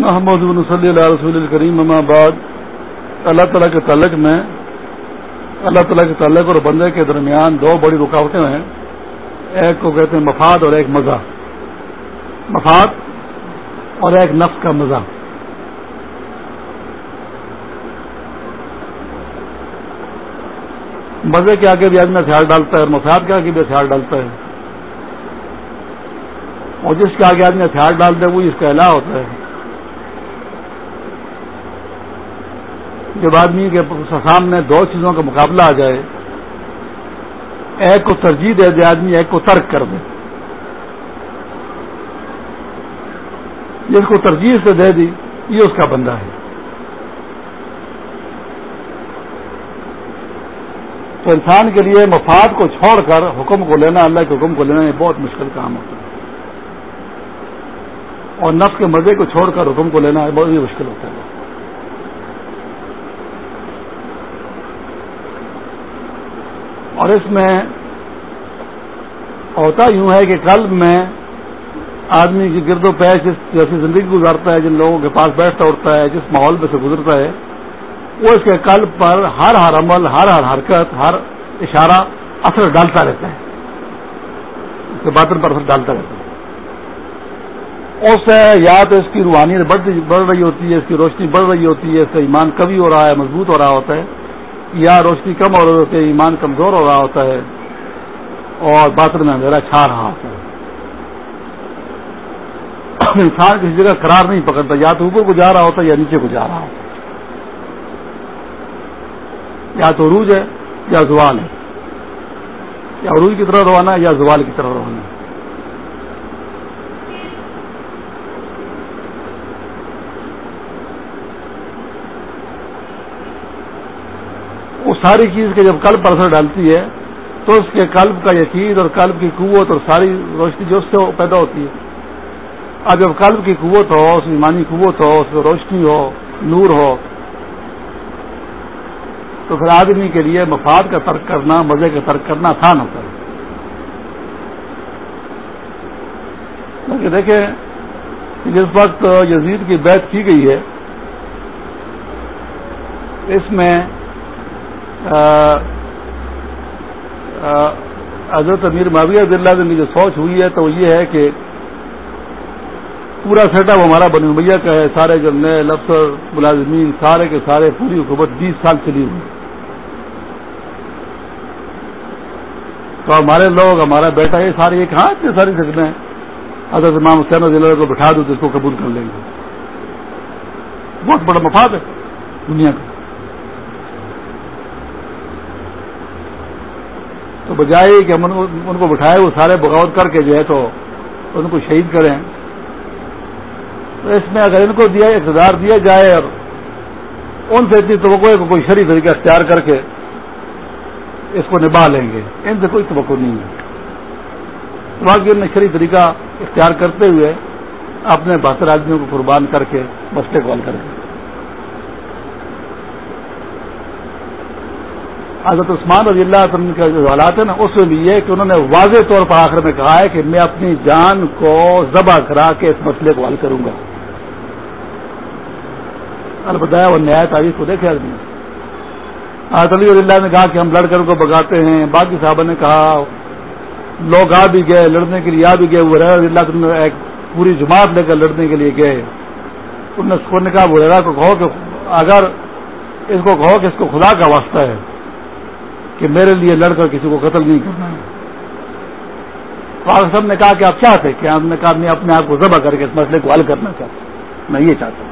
محمد صلی اللہ رسول الکریم اما بعد اللہ تعالیٰ کے تعلق میں اللہ تعالیٰ کے تعلق اور بندے کے درمیان دو بڑی رکاوٹیں ہیں۔ ایک کو کہتے ہیں مفاد اور ایک مزہ۔ مفاد اور ایک نفس کا مزہ۔ مزے کے آگے بھی آدمی ہتھیار ڈالتا ہے اور مفاد کے آگے بھی ہتھیار ڈالتا ہے۔ اور جس کے آگے آدمی ہتھیار ڈالتا ہے، وہ اس کا الہ ہوتا ہے۔ جب آدمی کے سامنے دو چیزوں کا مقابلہ آ جائے، ایک کو ترجیح دے دے آدمی، ایک کو ترک کر دے۔ جس کو ترجیح سے دے دی، یہ اس کا بندہ ہے۔ تو انسان کے لیے مفاد کو چھوڑ کر حکم کو لینا، اللہ کے حکم کو لینا، یہ بہت مشکل کام ہوتا ہے۔ اور نفس کے مزے کو چھوڑ کر حکم کو لینا بہت ہی مشکل ہوتا ہے۔ اور اس میں ہوتا یوں ہے کہ قلب میں آدمی کی گرد و پیش جس جیسی زندگی گزارتا ہے، جن لوگوں کے پاس بیٹھتا، اٹھتا ہے، جس ماحول میں سے گزرتا ہے، وہ اس کے قلب پر ہر ہر عمل، ہر ہر حرکت، ہر اشارہ اثر ڈالتا رہتا ہے۔ اس کے باطن پر اثر ڈالتا رہتا ہے۔ اس سے یا تو اس کی روحانیت بڑھ رہی ہوتی ہے، اس کی روشنی بڑھ رہی ہوتی ہے، اس کا ایمان کبھی ہو رہا ہے، مضبوط ہو رہا ہوتا ہے۔ یا روشنی کم ہو رہی ہوتی ہے ایمان کمزور ہو رہا ہوتا ہے اور باطن میں اندھیرا چھا رہا ہوتا ہے۔ انسان کسی جگہ قرار نہیں پکڑتا، یا تو اوپر کو جا رہا ہوتا ہے یا نیچے کو جا رہا ہوتا ہے۔ یا تو عروج ہے یا زوال ہے۔ یا عروج کی طرح روانہ ہے یا زوال کی طرح روانہ ہے۔ ساری چیز کے جب قلب پر اثر ڈالتی ہے، تو اس کے قلب کا یقین اور قلب کی قوت اور ساری روشنی جو اس سے پیدا ہوتی ہے۔ اب جب قلب کی قوت ہو، اس میں ایمانی قوت ہو، اس میں روشنی ہو، نور ہو، تو پھر آدمی کے لیے مفاد کا ترک کرنا، مزے کا ترک کرنا آسان ہوتا ہے۔ دیکھیں جس وقت یزید کی بیعت کی گئی ہے، اس میں حضرت امیر معاویہ اللہ میں جو سوچ ہوئی ہے، تو وہ یہ ہے کہ پورا سیٹ اپ ہمارا بنی میاں کا ہے، سارے جو نئے لفظ ملازمین، سارے کے سارے پوری حکومت بیس سال چلی ہوئی۔ تو ہمارے لوگ، ہمارا بیٹا، یہ سارے یہ کہاں اتنے ساری سکتے ہیں حضرت امام حسین ضلع کو بٹھا دو تو اس کو قبول کر لیں گے۔ بہت بڑا مفاد ہے دنیا کا۔ تو بجائے کہ ہم ان کو بٹھائے وہ سارے بغاوت کر کے جو ہے تو ان کو شہید کریں۔ تو اس میں اگر ان کو دیا اقتدار دیا جائے اور ان سے اتنی توقع ہے کہ کوئی شریف طریقہ اختیار کر کے اس کو نبھا لیں گے۔ ان سے کوئی توقع نہیں ہے۔ باقی ان نے شریف طریقہ اختیار کرتے ہوئے اپنے بہتر آدمیوں کو قربان کر کے مسئلے کو حل کر کے حضرت عثمان رضی اللہ عنہ کا جو حالات ہے نا، اس میں بھی یہ کہ انہوں نے واضح طور پر آخر میں کہا ہے کہ میں اپنی جان کو ذبح کرا کے اس مسئلے کو حل کروں گا۔ البتہ وہ نیا تاریخ کو دیکھے آدمی۔ حضرت علی اللہ نے کہا کہ ہم لڑکر کو بگاتے ہیں، باقی صاحب نے کہا، لوگ آ بھی گئے، لڑنے کے لیے آ بھی گئے، وہ رضی اللہ ایک پوری جماعت لے کر لڑنے کے لیے گئے۔ انہوں نے کہا، وہ کو کہو کہ اگر اس کو کہو کہ اس کو خدا کا واسطہ ہے۔ کہ میرے لیے لڑ کر کسی کو قتل نہیں کرنا ہے صاحب نے کہا کہ آپ چاہتے کہ آپ نے کہا، میں اپنے آپ کو ذبح کر کے اس مسئلے کو حل کرنا چاہتا ہوں۔ میں یہ چاہتا ہوں۔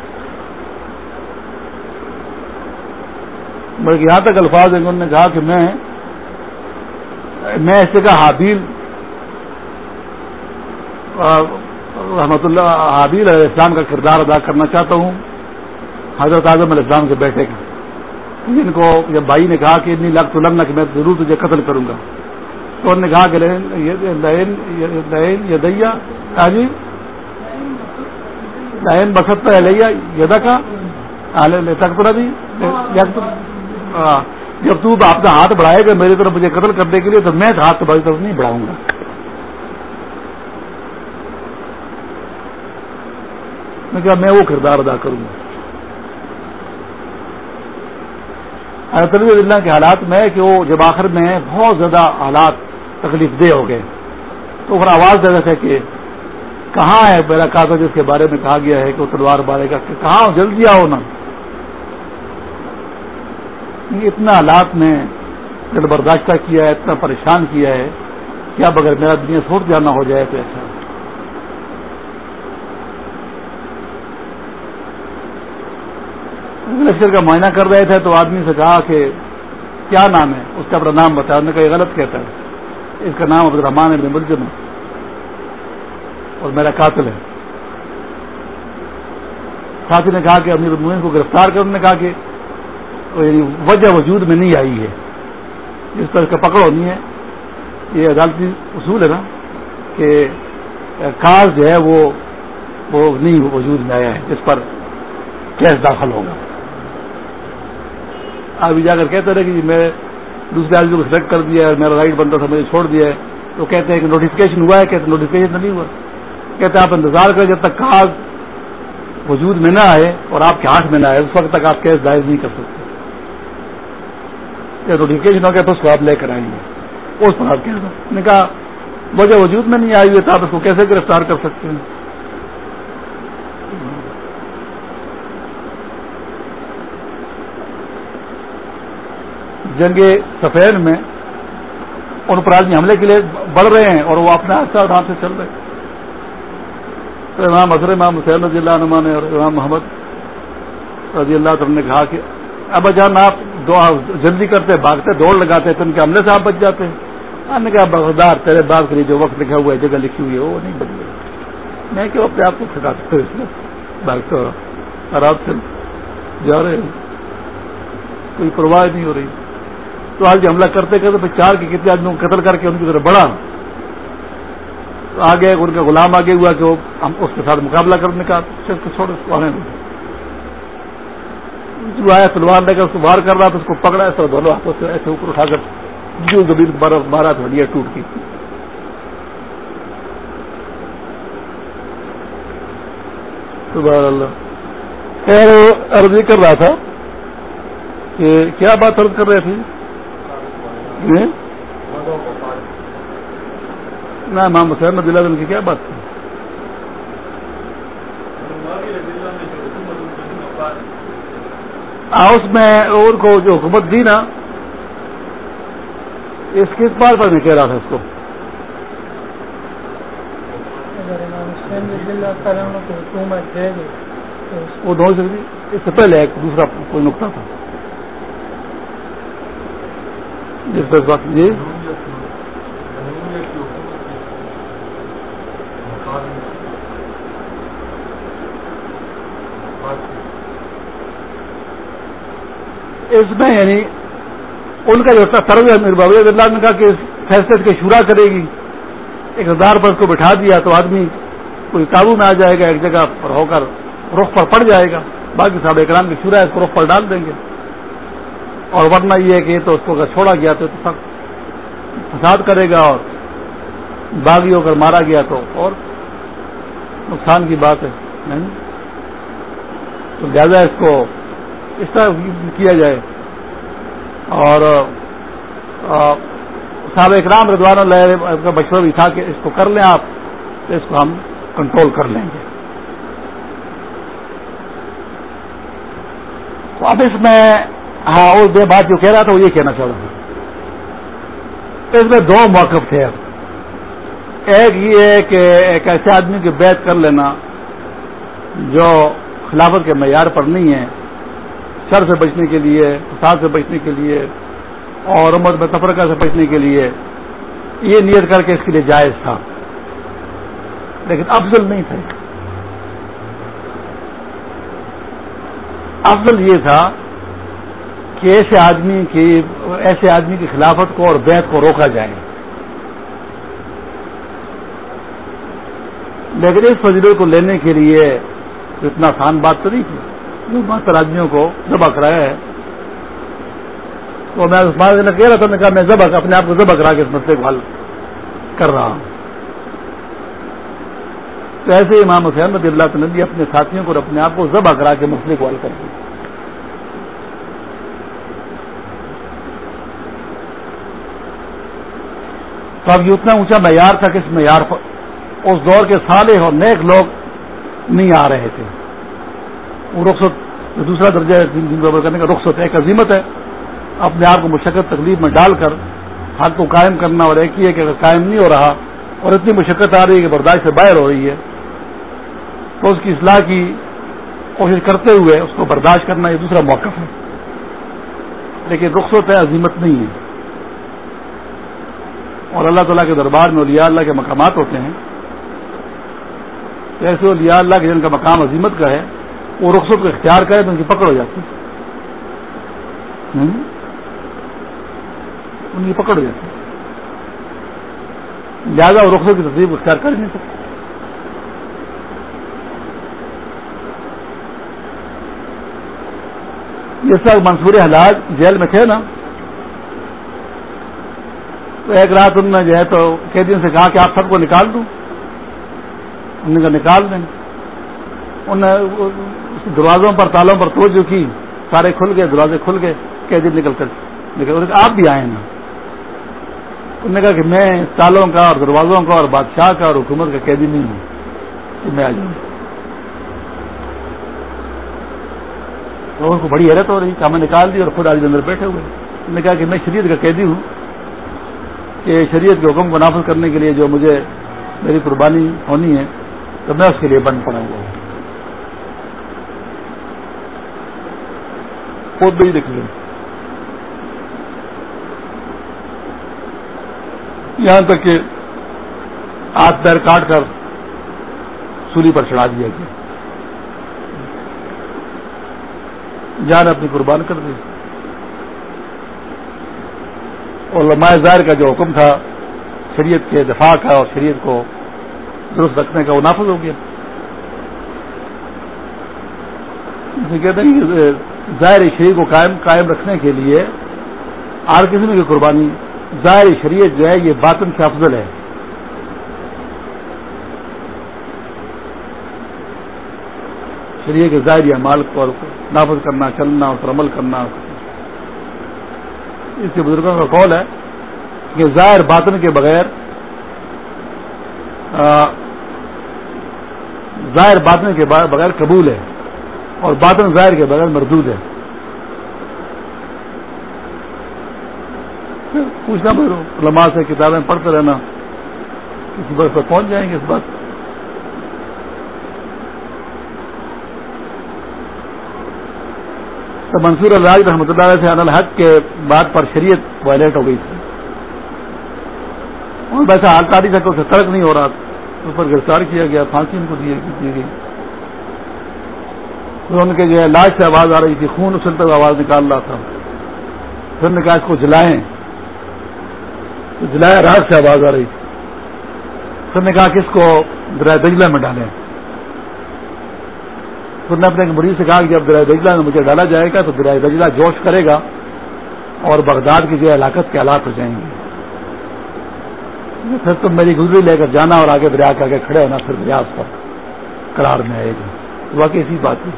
بلکہ یہاں تک الفاظ ہیں انہوں نے کہا کہ میں میں ایسے کا حابیل، رحمت اللہ حابیل علیہ السلام کا کردار ادا کرنا چاہتا ہوں۔ حضرت اعظم علیہ السلام کے بیٹے کا۔ جن کو جب بھائی نے کہا کہ اتنی لاکھ تو لگنا کہ میں ضرور تجھے قتل کروں گا۔ تو انہوں نے کہا کہ یدیا کہا جی؟ لائن بستا لیا یدا کا تک دی ہاں۔ جب تو اپنا ہاتھ بڑھائے گا میری طرف مجھے قتل کرنے کے لیے، تو میں ہاتھ تمہاری طرف نہیں بڑھاؤں گا۔ میں کہا میں وہ کردار ادا کروں گا۔ اللہ کے حالات میں کہ وہ جب آخر میں بہت زیادہ حالات تکلیف دہ ہو گئے۔ تو پھر آواز دے رہے تھے کہ کہاں ہے میرا کاغذ جس کے بارے میں کہا گیا ہے کہ وہ تلوار بارے کا کہاں جلدی آؤ نا۔ اتنا حالات میں دل برداشتہ کیا ہے، اتنا پریشان کیا ہے۔ کہ اب اگر میرا دنیا چھوٹ جانا ہو جائے تو ایسا۔ لشکر کا معائنہ کر رہے تھے تو آدمی سے کہا کہ کیا نام ہے؟ اس کا اپنا نام بتایا۔ انہوں نے کہا، یہ غلط کہتا ہے۔ اس کا نام عبد الرحمان ابن ملزم ہے۔ اور میرا قاتل ہے۔ ساتھی نے کہا کہ امیر المین کو گرفتار کر انہوں نے کہا کہ یعنی وجہ وجود میں نہیں آئی ہے۔ جس طرح کا پکڑ ہونی ہے۔ یہ عدالتی اصول ہے نا کہ کاز جو ہے وہ وہ نہیں وجود میں آیا ہے، جس پر کیس داخل ہوگا۔ ابھی جا کر کہتے رہے کہ جی میں دوسرے آدمی کو سلیکٹ کر دیا ہے، میرا رائٹ بنتا تھا مجھے چھوڑ دیا ہے۔ تو کہتے ہیں کہ نوٹیفکیشن ہوا ہے، کہتے نوٹیفکیشن نہیں ہوا۔ کہتے ہیں آپ انتظار کریں جب تک کاغذ وجود میں نہ آئے اور آپ کے ہاتھ میں نہ آئے، اس وقت تک آپ کیس دائر نہیں کر سکتے۔ نوٹیفکیشن ہو گیا تو اس کو آپ لے کر آئیں گے اس پر آپ کہہ نے کہا، وجہ وجود میں نہیں آئی ہوئی تو آپ اس کو کیسے گرفتار کر سکتے ہیں؟ جنگ سفید میں ان پر آدمی حملے کے لیے بڑھ رہے ہیں اور وہ اپنے آسا آرام سے چل رہے ہیں۔ تو امام اظہر امام حسین رضی اللہ عنہ نے اور امام محمد رضی اللہ عنہ نے کہا کہ اب جان آپ جلدی کرتے بھاگتے دوڑ لگاتے تو ان کے حملے سے آپ بچ جاتے ہیں۔ نے کہا بغدار تیرے باغ کے لیے جو وقت لکھا ہوا ہے، جگہ لکھی ہوئی ہے، وہ نہیں بدلے میں کہ اپنے آپ کو کھٹا سکتے اس میں؟ بھاگتے آرام سے جا رہے ہیں۔ کوئی پرواہ نہیں ہو رہی۔ تو آج جی حملہ کرتے کرتے پھر چار کے کتنے آدمیوں کو قتل کر کے ان کی طرف بڑھا۔ تو آگے ان کا غلام آگے ہوا کہ وہ ہم اس کے ساتھ مقابلہ کرنے کا چھوڑ اس کو آنے جو آیا تلوار لے کر، اس کو بار کر رہا تھا، اس کو پکڑا ایسا دونوں ہاتھوں سے ایسے اوپر اٹھا کر جو زمین بارہ بارہ تھوڑی ٹوٹ کی۔ سبحان اللہ۔ خیر، عرض کر رہا تھا کہ کیا بات عرض کر رہے تھے؟ نہ امام حسین رضی اللہ کی کیا بات تھی؟ اس میں اور کو جو حکومت دی نا اس کس بار پر میں کہہ رہا تھا اس کو؟ وہ دو اس سے پہلے ایک دوسرا کوئی نقطہ تھا۔ جس پر بات جی اس میں یعنی ان کا جو سرو ہے، میرے بابو اللہ نے کہا کہ فیصلے کے شورا کرے گی۔ ایک ہزار پر اس کو بٹھا دیا تو آدمی کوئی قابو میں آ جائے گا، ایک جگہ پر ہو کر رخ پر پڑ جائے گا۔ باقی صاحب اکرام کی شورا ہے، اس کو رخ پر ڈال دیں گے۔ اور ورنہ یہ ہے کہ تو اس کو اگر چھوڑا گیا تو سخت فساد کرے گا اور باغی ہو کر مارا گیا تو اور نقصان کی بات ہے، نہیں؟ تو لہٰذا اس کو اس طرح کیا جائے۔ اور صاحب اکرام ردوان اللہ کا مشورہ بھی تھا کہ اس کو کر لیں آپ، تو اس کو ہم کنٹرول کر لیں گے۔ تو اب اس میں ہاں اور بے بات جو کہہ رہا تھا، وہ یہ کہنا چاہ رہا تھا۔ اس میں دو موقف تھے۔ ایک یہ ہے کہ ایک ایسے آدمی کی بیت کر لینا جو خلافت کے معیار پر نہیں ہے، شر سے بچنے کے لیے، فساد سے بچنے کے لیے اور امت میں تفرقہ سے بچنے کے لیے یہ نیت کر کے اس کے لیے جائز تھا۔ لیکن افضل نہیں تھا۔ افضل یہ تھا کہ ایسے آدمی کی ایسے آدمی کی خلافت کو اور بیت کو روکا جائے۔ لیکن اس فضلے کو لینے کے لیے اتنا آسان بات تو نہیں تھی۔ جو مست آدمیوں کو ذبح کرایا ہے۔ تو میں عثمان نے کہہ رہا تھا، میں کہا میں ذبح اپنے آپ کو ذبح کرا کے اس مسئلے کو حل کر رہا ہوں۔ تو ایسے امام حسین رضی اللہ تعالی نے اپنے ساتھیوں کو اور اپنے آپ کو ذبح کرا کے مسئلے کو حل کر دیا۔ تو اب یہ اتنا اونچا معیار تھا کہ اس معیار پر اس دور کے سالے اور نیک لوگ نہیں آ رہے تھے۔ وہ رخصت دوسرا درجہ کرنے کا رخصت ایک عظیمت ہے۔ اپنے آپ کو مشقت، تکلیف میں ڈال کر حق کو قائم کرنا اور ایک ہی ہے کہ اگر قائم نہیں ہو رہا اور اتنی مشقت آ رہی ہے کہ برداشت سے باہر ہو رہی ہے، تو اس کی اصلاح کی کوشش کرتے ہوئے اس کو برداشت کرنا یہ دوسرا موقف ہے۔ لیکن رخصت ہے، عظیمت نہیں ہے۔ اور اللہ تعالیٰ کے دربار میں اولیاء اللہ کے مقامات ہوتے ہیں ایسے اولیاء اللہ کے جن کا مقام عظیمت کا ہے، وہ رخصت کو اختیار کرے تو ان کی پکڑ ہو جاتی ان کی پکڑ ہو جاتی لہٰذا وہ رخصت کی تصدیق اختیار کر نہیں سکتے۔ یہ سب منصور حالات جیل میں تھے نا؟ تو ایک رات انہوں نے جو ہے تو قیدیوں سے کہا کہ آپ سب کو نکال دوں۔ انہوں نے کہا نکال دیں۔ انہوں نے دروازوں پر، تالوں پر توجہ کی۔ سارے کھل گئے، دروازے کھل گئے، قیدی نکل کر۔ نکل آپ بھی آئے نا۔ انہوں نے کہا کہ میں تالوں کا اور دروازوں کا اور بادشاہ کا اور حکومت کا قیدی نہیں ہوں۔ کہ میں آ جاؤں۔ تو کو بڑی حیرت ہو رہی کہ ہمیں نکال دی اور خود آج اندر بیٹھے ہوئے۔ انہوں نے کہا کہ میں شریعت کا قیدی ہوں۔ کہ شریعت کے حکم کو نافذ کرنے کے لیے جو مجھے میری قربانی ہونی ہے، تو میں اس کے لیے بند پڑا ہوا ہوں خود بھی دیکھ لیں یہاں تک کہ ہاتھ پیر کاٹ کر سولی پر چڑھا دیا گیا۔ جان اپنی قربان کر دی۔ اور ظاہر کا جو حکم تھا، شریعت کے دفاع کا اور شریعت کو درست رکھنے کا وہ نافذ ہو گیا۔ کہتے ہیں کہ ظاہر شریعت کو قائم قائم رکھنے کے لیے ہر قسم کی قربانی ظاہر شریعت جو ہے، یہ باطن سے افضل ہے۔ شریعت کے ظاہر مال کو نافذ کرنا، چلنا اس پر عمل کرنا۔ اس کے بزرگوں کا قول ہے کہ ظاہر باطن کے بغیر ظاہر باطن کے بغیر قبول ہے اور باطن ظاہر کے بغیر مردود ہے۔ پوچھنا علماء سے کتابیں پڑھتے رہنا، کسی بات پر پہنچ جائیں گے اس بات تو منصور الراج رحمۃ اللہ علیہ سے الحق کے بات پر شریعت وائلیٹ ہو گئی تھی۔ اور ویسا حال تاریخ ہے کہ اسے ترک نہیں ہو رہا اس پر گرفتار کیا گیا، پھانسی ان کو دی گئی پھر ان کے جو ہے لاش سے آواز آ رہی تھی، خون اچھلتے ہوئے آواز نکال رہا تھا۔ پھر نے کہا اس کو جلائیں۔ تو جلایا راگ سے آواز آ رہی تھی۔ پھر نے کہا کہ اس کو درائے دجلہ میں ڈالیں۔ پھر نے اپنے مریض سے کہا کہ جب درائے دجلہ میں مجھے ڈالا جائے گا تو درائے دجلہ جوش کرے گا اور بغداد کی جو ہلاکت کے حالات ہو جائیں گے۔ پھر تم میری گزری لے کر جانا اور آگے دریا کر کے کھڑے ہونا، پھر دریا اس پر قرار میں آئے گی۔ واقعی ایسی بات ہے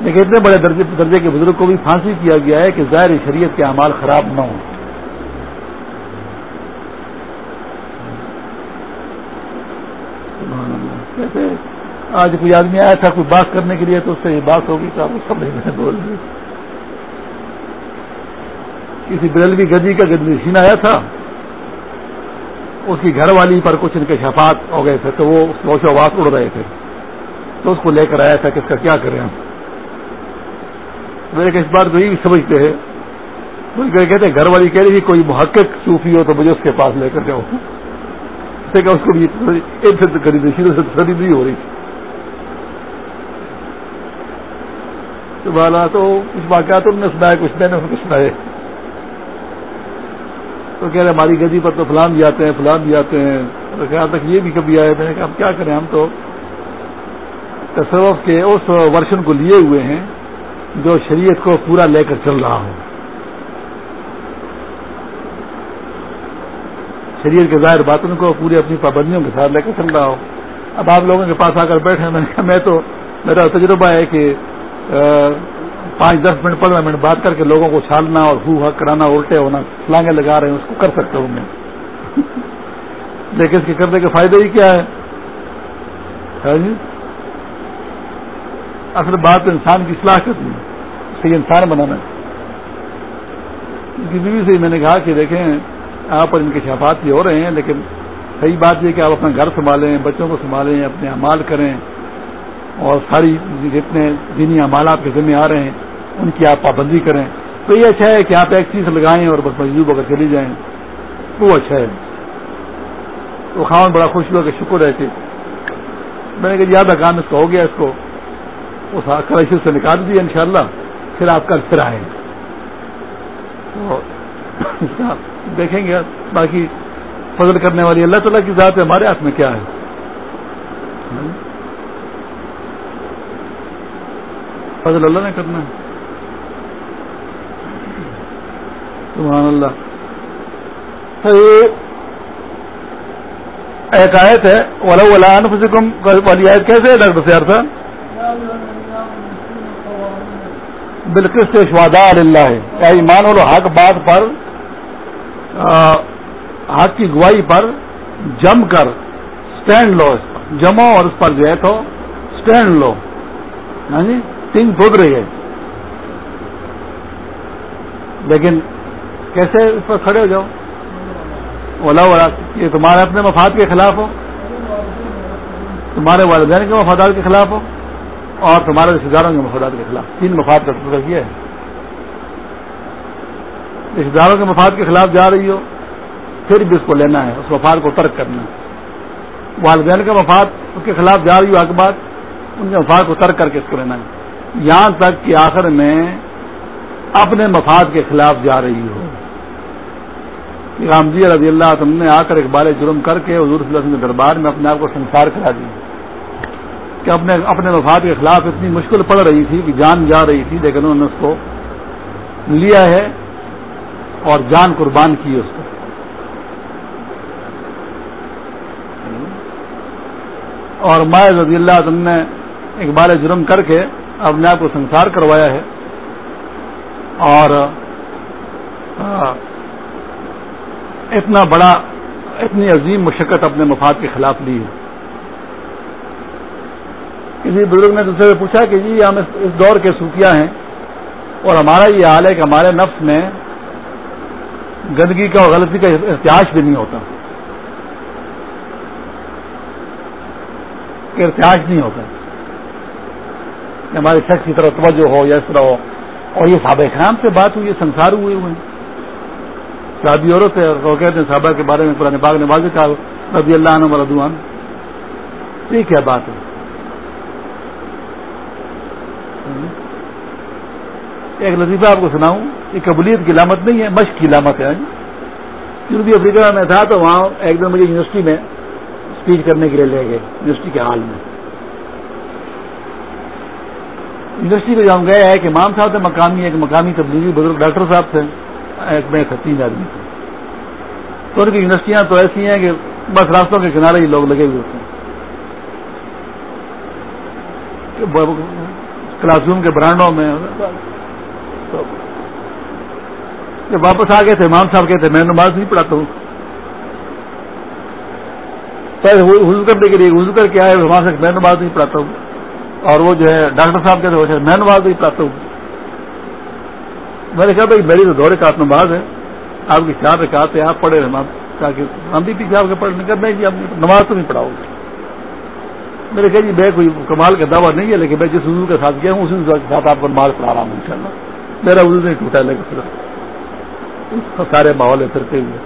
لیکن اتنے بڑے درجے درجے کے بزرگ کو بھی پھانسی کیا گیا ہے کہ ظاہر شریعت کے اعمال خراب نہ ہوں۔ کیسے؟ آج کوئی آدمی آیا تھا کوئی بات کرنے کے لیے تو اس سے یہ بات ہوگی کہ آپ سمجھ میں بول رہے کسی بریلوی گدی کا گدی سین آیا تھا، اس کی گھر والی پر کچھ ان کے شفات ہو گئے تھے تو وہ اس آواز اڑ رہے تھے۔ تو اس کو لے کر آیا تھا کہ اس کا کیا کریں ہم۔ میرے اس بار تو یہ بھی سمجھتے ہیں۔ کہتے ہیں گھر والی کہہ رہی کوئی محقق صوفی ہو تو مجھے اس کے پاس لے کر جاؤ۔ کہ اس کو بھی خریدی نہیں ہو رہی۔ تو تو کچھ واقعات تم نے سنایا کچھ میں نے کچھ سنائے۔ تو کہہ رہے ہماری گدی پر تو فلان بھی آتے ہیں فلان بھی آتے ہیں۔ خیال تک یہ بھی کبھی آئے، میں نے کہا کیا کریں؟ ہم تو تصوف کے اس ورشن کو لیے ہوئے ہیں جو شریعت کو پورا لے کر چل رہا ہو۔ شریعت کے ظاہر باتوں کو پوری اپنی پابندیوں کے ساتھ لے کر چل رہا ہو۔ اب آپ لوگوں کے پاس آ کر بیٹھے میں نے کہا، میں تو، میرا تجربہ ہے کہ پانچ دس منٹ، پندرہ منٹ بات کر کے لوگوں کو چھالنا اور ہو حق کرانا، الٹے ہونا فلانگے لگا رہے ہیں، اس کو کر سکتا ہوں میں لیکن اس کے کرنے کے فائدے ہی کیا ہے ہاں جی؟ اصل بات انسان کی اصلاح کرنی ہے، صحیح انسان بنانا ہے۔ بیوی سے میں نے کہا کہ دیکھیں، آپ پر ان کے شفات بھی ہو رہے ہیں، لیکن صحیح بات یہ کہ آپ اپنا گھر سنبھالیں، بچوں کو سنبھالیں، اپنے امال کریں۔ اور ساری جتنے دینی امالات کے ذمہ آ رہے ہیں، ان کی آپ پابندی کریں۔ تو یہ اچھا ہے کہ آپ ایک چیز لگائیں اور بس مجبور اگر چلی جائیں۔ وہ اچھا ہے۔ وہ خاون بڑا خوش ہوا کہ شکر ہے کہ میں نے کہا جی، زیادہ کام اس کا ہو گیا، اس کو اس کرائسس سے نکال دیا، انشاءاللہ پھر آپ کل پھر آئیں۔ تو دیکھیں گے۔ باقی فضل کرنے والی اللہ تعالیٰ کی ذات ہے، ہمارے ہاتھ میں کیا ہے؟ فضل اللہ نے کرنا ہے۔ سبحان اللہ۔ ایک آیت ہے ولا ولا انفسکم والی آیت کیسے ہے؟ ڈاکٹر سیار صاحب؟ بالکل سے اللہ ہے کیا ایمان والو، حق بات پر حق کی گواہی پر جم کر اسٹینڈ لو اس پر۔ جمو اور اس پر جو ہے تو اسٹینڈ لو۔ ہاں جی؟ تین دود رہی ہے لیکن کیسے اس پر کھڑے ہو جاؤ اولا اولا یہ تمہارے اپنے مفاد کے خلاف ہو۔ تمہارے والدین کے مفادات کے خلاف ہو۔ اور تمہارے رشتے داروں کے مفادات کے خلاف۔ تین مفاد کا ٹکڑا کیا ہے۔ رشتے داروں کے مفاد کے خلاف جا رہی ہو، پھر بھی اس کو لینا ہے، اس مفاد کو ترک کرنا ہے۔ والدین کا مفاد اس کے خلاف جا رہی ہو اکبات ان کے مفاد کو ترک کر کے اس کو لینا ہے۔ یہاں تک کہ آخر میں اپنے مفاد کے خلاف جا رہی ہو۔ رام جی رضی اللہ تم نے آ کر ایک بار جرم کر کے حضور صلی اللہ علیہ وسلم کے دربار میں اپنے آپ کو سنسار کرا دیا کہ اپنے اپنے مفاد کے خلاف اتنی مشکل پڑ رہی تھی کہ جان جا رہی تھی، لیکن انہوں نے اس کو لیا ہے اور جان قربان کی اس کو۔ اور مائع رضی اللہ تم نے ایک بار جرم کر کے اپنے آپ کو سنسار کروایا ہے اور اتنا بڑا، اتنی عظیم مشقت اپنے مفاد کے خلاف لی ہے۔ کسی بزرگ نے دوسرے سے پوچھا کہ جی ہم اس دور کے صوفیہ ہیں اور ہمارا یہ حال ہے کہ ہمارے نفس میں گندگی کا اور غلطی کا احتیاط بھی نہیں ہوتا۔ کہ احتیاط نہیں ہوتا۔ ہمارے شخص کی طرف توجہ ہو یا اس طرح ہو۔ اور یہ سابق خام سے بات ہوئی، یہ سنسار ہوئے ہوئے۔ ہیں شادی عورت ہے وہ کہتے ہیں صحابہ کے بارے میں پرانے باغ نے واضح کہا، رضی اللہ عنہ مردوان یہ کیا بات ہے؟ ایک لطیفہ آپ کو سناؤں، یہ قبولیت کی علامت نہیں ہے، مشق کی علامت ہے۔ جنوبی افریقہ میں تھا تو وہاں ایک دن مجھے یونیورسٹی میں اسپیچ کرنے کے لیے لے گئے، یونیورسٹی کے حال میں۔ یونیورسٹی میں جب گئے ایک امام صاحب تھے، مقامی، ایک مقامی تبلیغی بزرگ ڈاکٹر صاحب تھے، ایک میں تین آدمی تھے۔ تو ان کی یونیورسٹیاں تو ایسی ہیں کہ بس راستوں کے کنارے ہی لوگ لگے ہوئے ہوتے ہیں۔ کلاس روم کے برانڈوں میں جب واپس آ گئے تھے، امام صاحب کہتے، میں نماز نہیں پڑھاتا ہوں۔ حضو کرنے کے لیے حضو کر کے آئے، وہاں سے میں نماز نہیں پڑھاتا ہوں۔ اور وہ جو ہے ڈاکٹر صاحب کہتے ہیں میں نماز نہیں پڑھاتا ہوں۔ میں نے کہا، بھائی، میری تو دو رکعت نماز ہے۔ آپ کی چار رکعت ہے آپ پڑھے ہم بھی پیچھے آپ کے پڑھنے کا میں جی آپ نماز تو نہیں پڑھاؤ گے۔ میرے کہا جی میں کوئی کمال کا دعویٰ نہیں ہے، لیکن میں جس حضور کے ساتھ گیا ہوں، اسی کے ساتھ آپ کو نماز پڑھا رہا ہوں ان شاء اللہ میرا وضو نہیں ٹوٹا لیکن صرف سارے ماحول پھرتے ہوئے۔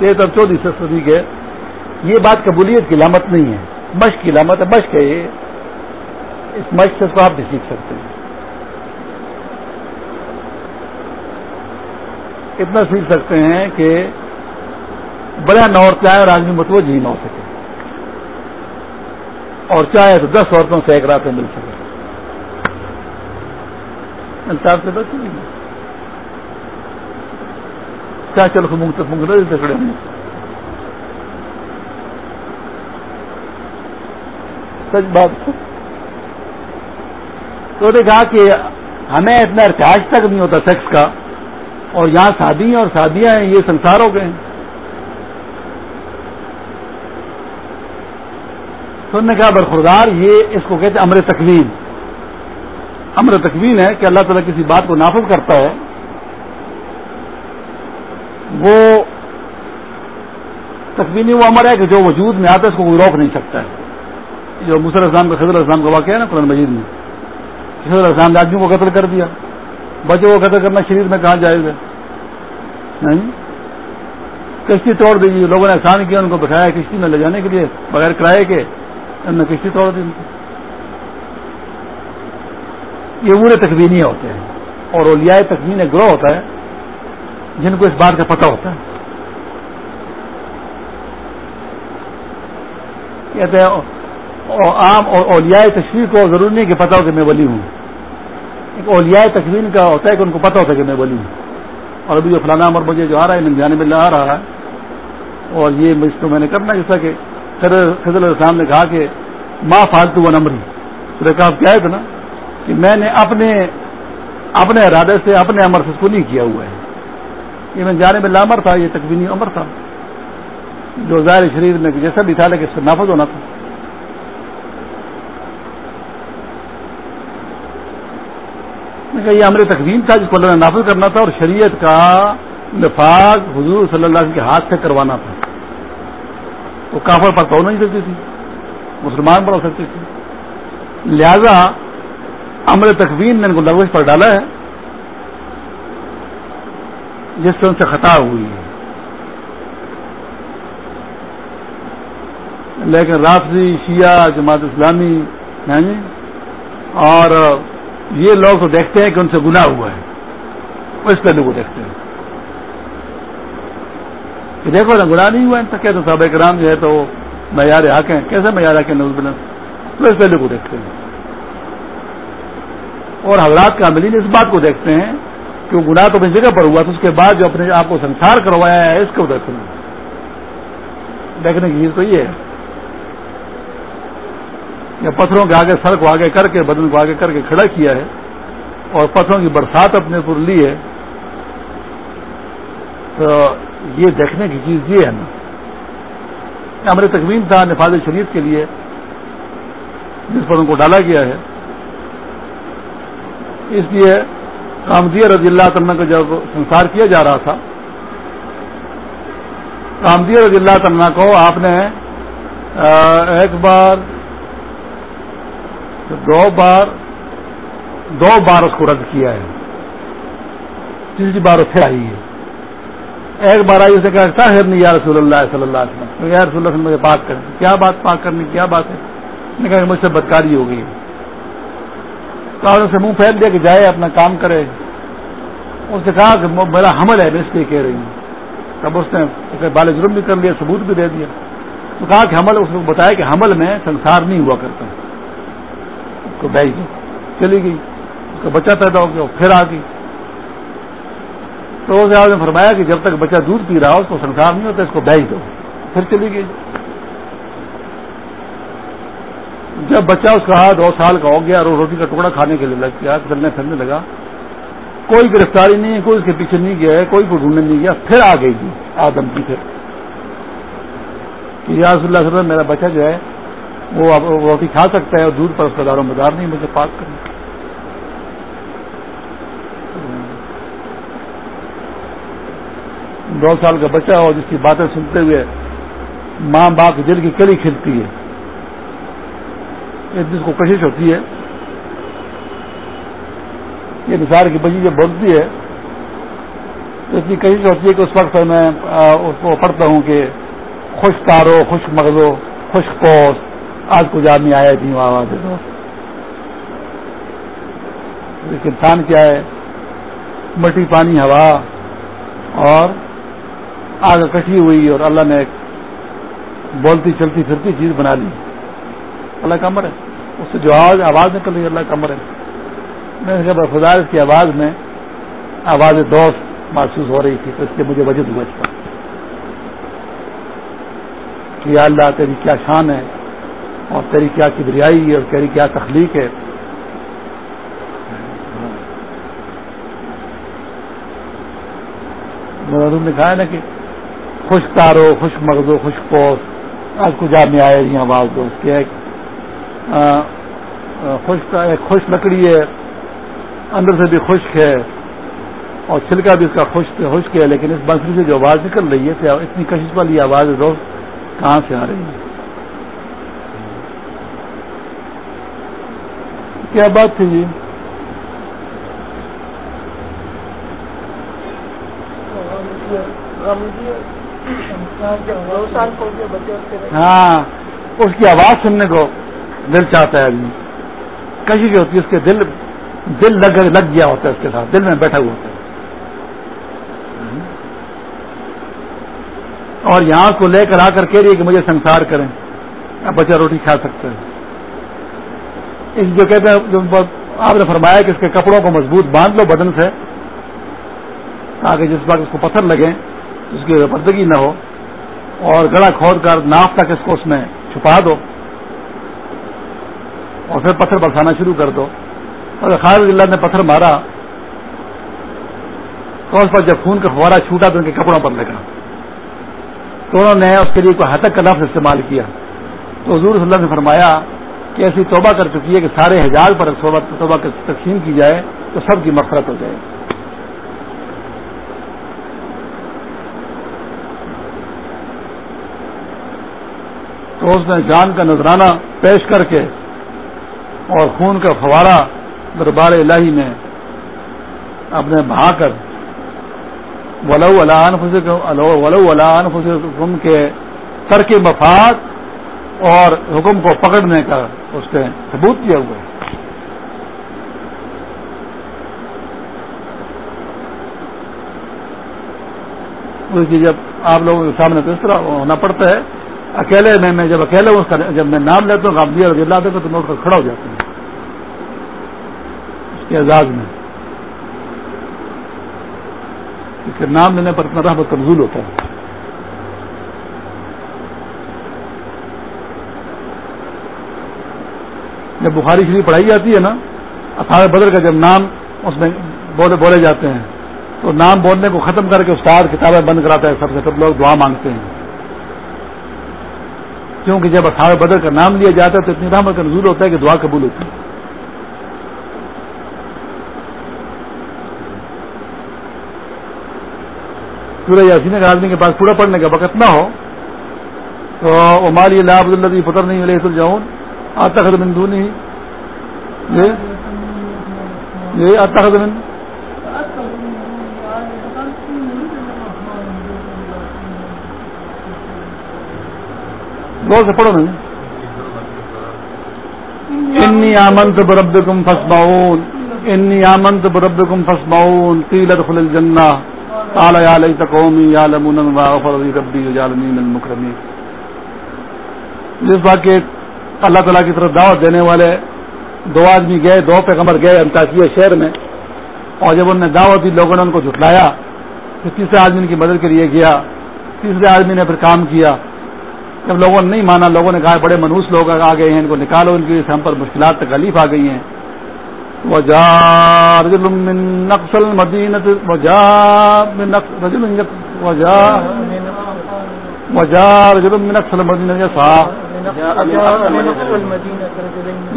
یہ تب چودہ صدی کے، یہ بات قبولیت کی علامت نہیں ہے۔ مشق کی علامت ہے، مشق ہے یہ۔ اس مشق سے اس کو آپ بھی سیکھ سکتے ہیں۔ اتنا سیکھ سکتے ہیں کہ بڑا نہ اور اور آدمی متوجہ ہی نہ ہو سکے۔ اور چاہے تو دس عورتوں سے ایک رات میں مل سکے انصاف سے بس نہیں کیا چلو منگ تک منگ سے کھڑے ہوں سچ بات تو نے کہا کہ ہمیں اتنا ارتاج تک نہیں ہوتا سیکس کا، اور یہاں شادی اور شادیاں ہیں، یہ سنسار ہو گئے ہیں۔ تو نے کہا برخوردار، یہ اس کو کہتے امر تکوین۔ امر تکوین ہے کہ اللہ تعالیٰ کسی بات کو نافذ کرتا ہے۔ وہ تکوینی وہ امر ہے کہ جو وجود میں آتا ہے، اس کو کوئی روک نہیں سکتا ہے۔ جو مسر اسلام کا خضر اسلام کا واقعہ ہے نا قرآن مجید میں۔ خضر اسلام آدمی کو قتل کر دیا۔ بچوں کو قتل کرنا شریر میں کہاں جائے گا کشتی توڑ دیجیے لوگوں نے احسان کیا، ان کو بٹھایا کشتی میں لے جانے کے لیے، بغیر کرائے کے۔ نے کشتی توڑ دی۔ یہ پورے تکوینی ہوتے ہیں۔ اور اولیاء تکوین ایک گروہ ہوتا ہے، جن کو اس بات کا پتہ ہوتا ہے۔ کہتے ہیں عام اور اولیاء تشریح کو ضروری نہیں کہ پتہ ہو کہ میں ولی ہوں۔ ایک اولیاء تکوین کا ہوتا ہے کہ ان کو پتہ ہوتا ہے کہ میں ولی ہوں۔ اور ابھی جو فلانا عمر مجھے جو آ رہا ہے یعنی جانے میں آ رہا ہے، اور یہ اس کو میں نے کرنا جیسا کہ خضر السلام نے کہا کہ ماں فالتو و نمبری تو کہا کیا ہے نا، کہ میں نے اپنے اپنے ارادے سے اپنے امر سے اس کو نہیں کیا ہوا ہے۔ یہ میں جانے میں لامر تھا، یہ تکوینی امر تھا۔ جو ظاہر شریر میں جیسا بھی تھا، لیکن اس سے نافذ ہونا تھا۔ یہ امر تقویم تھا جس کو اللہ نے نافذ کرنا تھا اور شریعت کا نفاذ حضور صلی اللہ علیہ وسلم کے ہاتھ سے کروانا تھا۔ وہ کافر پر تو نہیں سکتی تھی، مسلمان پر ہو سکتی تھی۔ لہذا امر تقویم نے ان کو لغوش پر ڈالا ہے، جس سے ان سے خطا ہوئی ہے۔ لیکن رافضی شیعہ جماعت اسلامی جی؟ اور یہ لوگ تو دیکھتے ہیں کہ ان سے گناہ ہوا ہے۔ وہ اس پہلو کو دیکھتے ہیں۔ کہ دیکھو نا گناہ نہیں ہوا ان تک تو صحابہ کرام جو ہے تو معیار حق ہیں۔ کیسے معیار حق نوز بلند تو اس پہلے کو دیکھتے ہیں۔ اور حضرات کا عملی اس بات کو دیکھتے ہیں کہ وہ گناہ تو اپنی جگہ پر ہوا تو اس کے بعد جو اپنے آپ کو سنسار کروایا ہے، اس کو دیکھتے ہیں دیکھنے کی چیز تو یہ ہے۔ یا پتھروں کے آگے سڑک کو آگے کر کے بدن کو آگے کر کے کھڑا کیا ہے اور پتھروں کی برسات اپنے پر لی ہے، تو یہ دیکھنے کی چیز یہ ہے نا۔ ہمارے تقویم تھا نفاذ شریف کے لیے، جس پر ان کو ڈالا گیا ہے۔ اس لیے کامدی رضی اللہ تعالیٰ کا جب سنسار کیا جا رہا تھا کامدی رضی اللہ تعالیٰ کو آپ نے ایک بار دو بار دو بار اس کو رد کیا ہے۔ تیسری بار اس سے آئی ہے۔ ایک بار آئی اسے کہا طاہر نہیں یا رسول اللہ صلی اللہ علیہ وسلم۔ یا رسول اللہ مجھے بات کریں کیا بات پاک کرنی؟ کیا بات ہے؟ نے کہا کہ مجھ سے بدکاری ہو گئی تو آپ سے منہ پھینک دیا کہ جائے، اپنا کام کرے۔ اس نے کہا کہ میرا حمل ہے، میں اس لیے کہہ رہی ہوں۔ تب اس نے بال جرم بھی کر لیا، ثبوت بھی دے دیا۔ تو کہا کہ حمل، اس نے بتایا کہ حمل میں سنسار نہیں ہوا کرتا۔ اس کو بھیج چلی گئی۔ اس کا بچہ پیدا ہو گیا پھر آ گئی۔ تو اس نے فرمایا کہ جب تک بچہ دودھ پی رہا اس کو سنسار نہیں ہوتا، اس کو بیچ دو۔ پھر چلی گئی۔ جب بچہ اس کا دو سال کا ہو گیا اور روٹی کا ٹکڑا کھانے کے لیے لگ گیا چلنے پھرنے لگا، کوئی گرفتاری نہیں ہے کوئی اس کے پیچھے نہیں گیا ہے، کوئی کو ڈھونڈنے نہیں گیا، پھر آ گئی تھی آدم کی پھر۔ کہ یا رسول اللہ وسلم، میرا بچہ جو ہے وہ روٹی کھا سکتا ہے اور دودھ پر اس کا دار و مدار نہیں، مجھے پاک کرنا۔ دو سال کا بچہ ہو جس کی باتیں سنتے ہوئے ماں باپ دل کی کڑی کھلتی ہے۔ جس کو کشش ہوتی ہے۔ یہ نثار کی بچی جب بولتی ہے، تو اتنی کشش ہوتی ہے کہ اس وقت میں اس کو پڑھتا ہوں کہ خوش تارو، خوش مغزو، خوش پوس۔ آج کچھ آدمی آیا تھی وہاں دے دو لیکن انسان کیا ہے؟ مٹی، پانی، ہوا اور آگ کٹی ہوئی اور اللہ نے ایک بولتی چلتی پھرتی چیز بنا لی۔ اللہ کا امر ہے۔ اس سے جو آواز آواز نکل رہی ہے، اللہ کا امر ہے۔ میں نے کہا خدا اس کی آواز میں آواز دوست محسوس ہو رہی تھی تو اس لیے مجھے وجود ہوا اس پر۔ کہ اللہ تیری کیا شان ہے۔ اور تیری کیا کبریائی ہے اور تیری کیا تخلیق ہے؟ نے کہا ہے نا کہ خوش تارو، خوش مغزو، خوش پوس آج کجا میں آئے یہ جی آواز دوست کے ایک خوش ایک خوش لکڑی ہے، اندر سے بھی خشک ہے، اور چھلکا بھی اس کا خشک خشک ہے، لیکن اس بنسری سے جو آواز نکل رہی ہے اتنی کشش والی آواز دوست کہاں سے آ رہی ہے؟ کیا بات تھی جی؟ ہاں اس کی آواز سننے کو دل چاہتا ہے آدمی۔ کشی جو ہوتی ہے، اس کے دل دل لگ لگ گیا ہوتا ہے اس کے ساتھ، دل میں بیٹھا ہوا ہوتا ہے۔ اور یہاں کو لے کر آ کر کہہ رہی ہے کہ مجھے سنسار کریں بچہ روٹی کھا سکتا ہے اس جو کہتے ہیں آپ نے فرمایا کہ اس کے کپڑوں کو مضبوط باندھ لو بدن سے، تاکہ جس وقت اس کو پتھر لگے اس کی پردگی نہ ہو، اور گڑا کھود کر ناف تک اس کو اس میں چھپا دو، اور پھر پتھر برسانا شروع کر دو۔ اور خالد اللہ نے پتھر مارا، تو اس پر جب خون کا فوارا چھوٹا تو ان کے کپڑوں پر لگا۔ تو انہوں نے اس کے لیے کوئی ہتک کا لفظ استعمال کیا۔ تو حضور صلی اللہ نے فرمایا کہ ایسی توبہ کر چکی ہے کہ سارے حجاز پر توبہ تقسیم کی جائے تو سب کی مفرت ہو جائے۔ تو اس نے جان کا نذرانہ پیش کر کے اور خون کا فوارہ دربار الہی میں اپنے بہا کر ولو ولو ولان کے ترک مفاد اور حکم کو پکڑنے کا اس نے ثبوت کیا ہوا ہے۔ جب آپ لوگوں کے سامنے تو اس طرح ہونا پڑتا ہے، اکیلے میں میں جب اکیلے ہوں جب میں نام لیتا ہوں آپ دیا رضی اللہ تو میں اٹھ کر کھڑا ہو جاتا ہوں۔ اس کے اعزاز میں۔ کیونکہ نام لینے پر اتنا رحمت کمزور ہوتا ہے۔ جب بخاری شریف پڑھائی جاتی ہے نا اٹھارہ بدر کا جب نام اس میں بولے بولے جاتے ہیں۔ تو نام بولنے کو ختم کر کے استاد کتابیں بند کراتا ہے سب سے، سب لوگ دعا مانگتے ہیں۔ کیونکہ جب اٹھارہ بدر کا نام لیا جاتا ہے تو اتنی رحمت کا نزول ہوتا ہے کہ دعا قبول ہوتی ہے۔ سورہ یاسین کا آدمی کے پاس پورا پڑھنے کا وقت نہ ہو، تو امال اللہ عبد پتر نہیں ملے تو جاؤن آتا خدم دونی یہ آتا خدم دو سے پڑھو نہیں انی آمنت برب کم انی آمنت برب کم فسماؤن تیلت خل الجنہ تالا یا لئی تقومی یا لمن وغفر ربی جالمین المکرمی جس بات کے اللہ تعالیٰ کی طرف دعوت دینے والے دو آدمی گئے، دو پیغمبر گئے انتاکیہ شہر میں، اور جب انہوں نے دعوت دی، لوگوں نے ان کو جھٹلایا تو تیسرے آدمی کی مدد کے لیے گیا، تیسرے آدمی نے پھر کام کیا۔ جب لوگوں نے نہیں مانا، لوگوں نے کہا بڑے منوس لوگ آ گئے ہیں، ان کو نکالو، ان کی ہم پر مشکلات تکلیف آ گئی ہیں۔ نقصل مدینت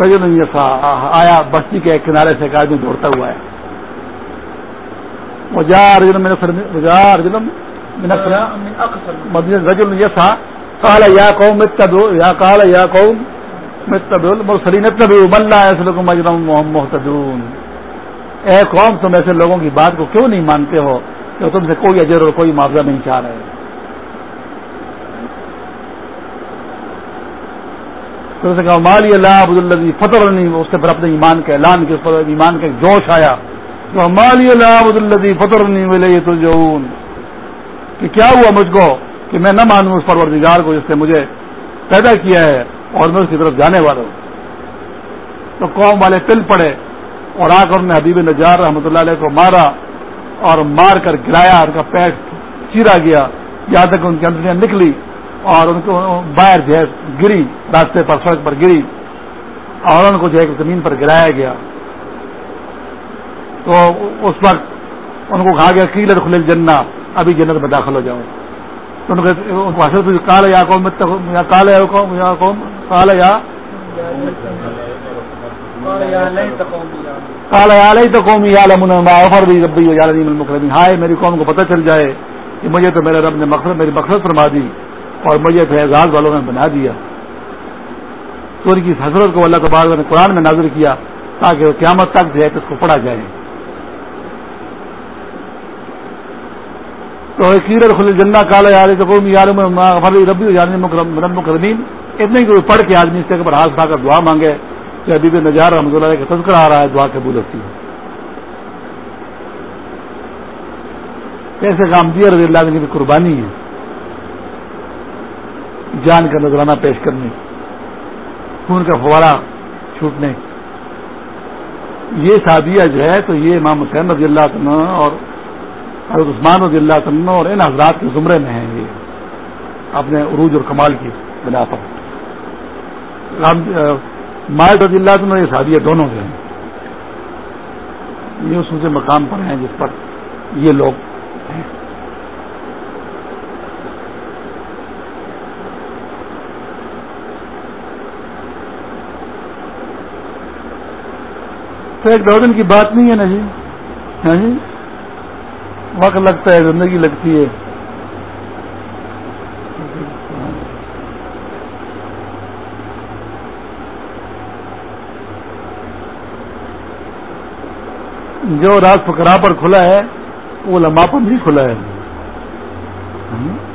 رجل آیا بستی کے کنارے سے ایک آدمی دوڑتا ہوا ہے مدینہ رجل یسا کال یا قوم اتبو یا کال یا قوم متبل مرسلین اتبو ملا ایسلکم اجرم محتدون اے قوم تم ایسے لوگوں کی بات کو کیوں نہیں مانتے ہو کہ تم سے کوئی اجر اور کوئی معاوضہ نہیں چاہ رہے۔ تو اسے کہا مالی اللہ عبد اللہ فتح نہیں اس کے پر اپنے ایمان کے اعلان کے اس پر ایمان کا جوش آیا۔ تو مالی اللہ عبد اللہ فتح نہیں ملے یہ تو کہ کیا ہوا مجھ کو؟ کہ میں نہ مانوں اس پروردگار کو جس نے مجھے پیدا کیا ہے اور میں اس کی طرف جانے والا ہوں۔ تو قوم والے پل پڑے اور آ کر نے حبیب نجار رحمۃ اللہ علیہ کو مارا اور مار کر گرایا ان کا پیٹ چیرا گیا۔ یہاں تک ان کی اندریاں نکلی۔ اور ان کو باہر جو ہے گری، راستے پر سڑک پر گری، اور ان کو جو ہے زمین پر گرایا گیا۔ تو اس وقت ان کو کہا گیا کیلر کھلے جنا ابھی جنت میں داخل ہو جاؤں تو ان کو حاصل کال یا قوم یا کال یا قوم یا قوم کال یا کالا علیہ تو قومی آفر بھی ربی ہائے، میری قوم کو پتہ چل جائے کہ مجھے تو میرے رب نے مقصد میری مقصد فرما دی۔ اور مجھے تو اعزاز والوں نے بنا دیا۔ تو ان کی حضرت کو اللہ تبارک نے قرآن میں نازر کیا تاکہ قیامت تک جو ہے اس کو پڑھا جائے۔ تو کیر خل جنا کالا یار قومی ربی مکرمین اتنے ہی پڑھ کے آدمی اس کے ہاتھ کھا کر دعا مانگے۔ کہ ابھی بھی نظار رحمۃ اللہ کا تذکر آ رہا ہے، دعا قبول ہوتی ہے۔ کیسے کام دیا رضی اللہ کی قربانی ہے۔ جان کا نذرانہ پیش کرنے، خون کا فوارہ چھوٹنے۔ یہ شادیہ جو ہے، تو یہ امام حسین رضی اللہ عنہ اور حضرت عثمان رضی اللہ عنہ اور ان حضرات کے زمرے میں ہیں یہ۔ اپنے عروج اور کمال کی بنا پر۔ مائر رضی اللہ عنہ یہ شادیاں دونوں کے ہیں، یہ اس مقام پر ہیں جس پر یہ لوگ ہیں۔ ایک دو دن کی بات نہیں ہے نا جی ہاں جی؟ وقت لگتا ہے، زندگی لگتی ہے۔ جو راج فکرا پر کھلا ہے، وہ لمحہ پر نہیں کھلا ہے۔ ہاں جی؟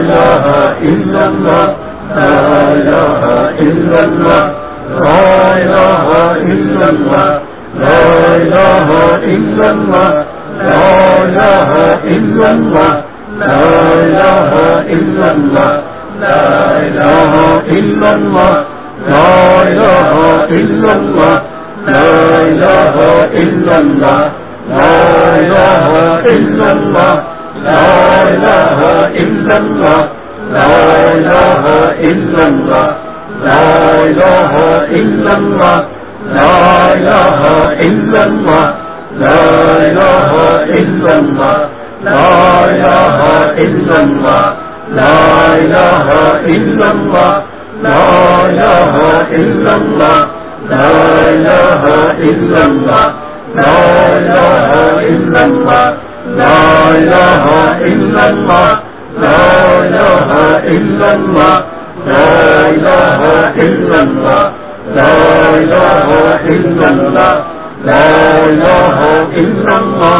لا إله إلا لا لا لا لا لا إله إلا الله لا إله إلا الله لا إله إلا الله لا إله إلا الله لا إله إلا الله لا إله إلا الله لا إله إلا الله لا إله إلا الله لا إله إلا الله لا إله إلا الله لا إله إلا الله لا إله إلا الله لا إله إلا الله لا إله إلا الله لا إله إلا الله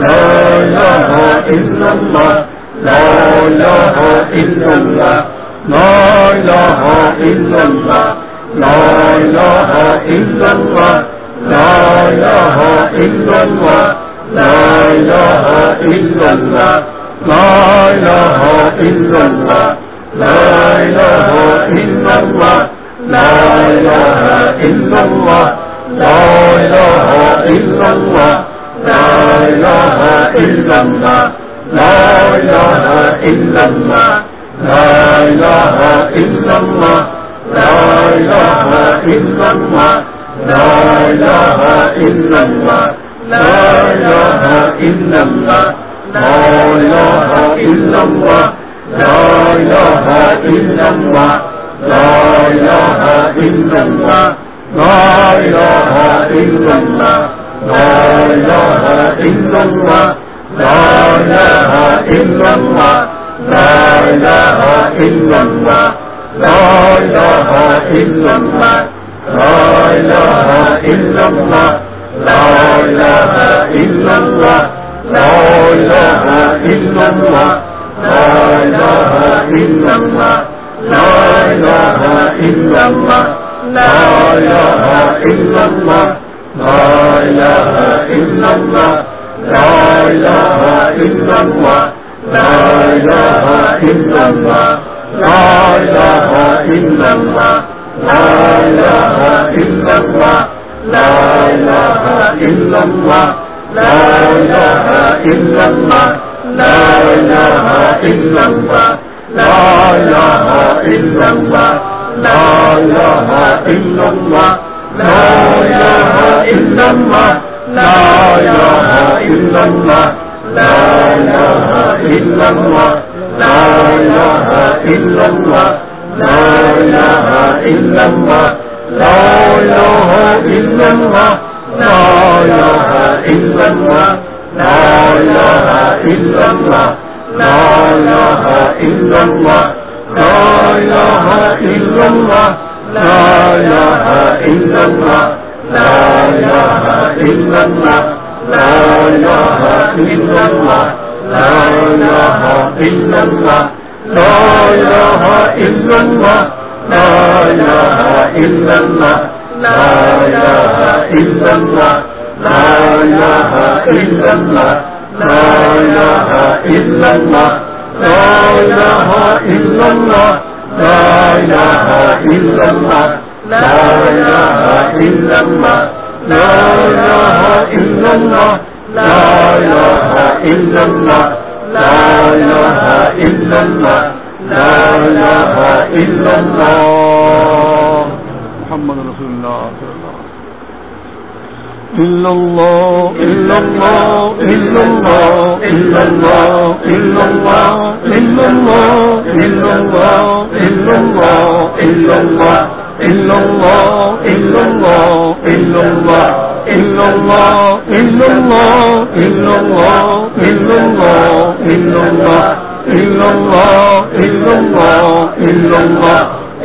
لا إله إلا الله لا إله إلا الله لا إله إلا الله لا إله إلا الله لا إله إلا الله لا إله إلا الله لا إله إلا الله لا إله إلا الله لا إله إلا الله لا إله إلا الله لا إله إلا الله لا إله إلا الله لا إله إلا الله لا إله إلا الله لا إله إلا الله لا إله لا إله إلا الله لا إله لا إله إلا الله لا إله لا إله إلا الله لا إله إلا الله محمد رسول اللہ صلی اللہ إلا الله إلا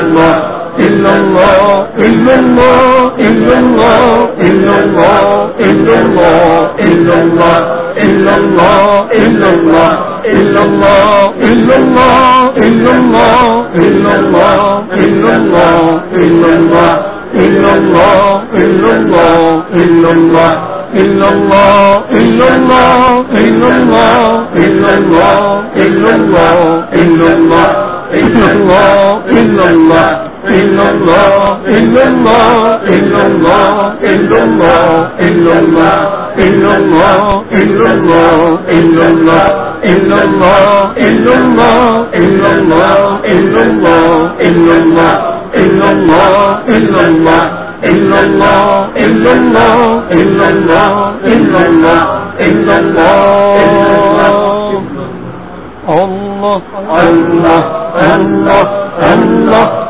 اللہ اللہ اللہ اللہ اللہ اللہ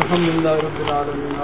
الحمد للہ رب العالمين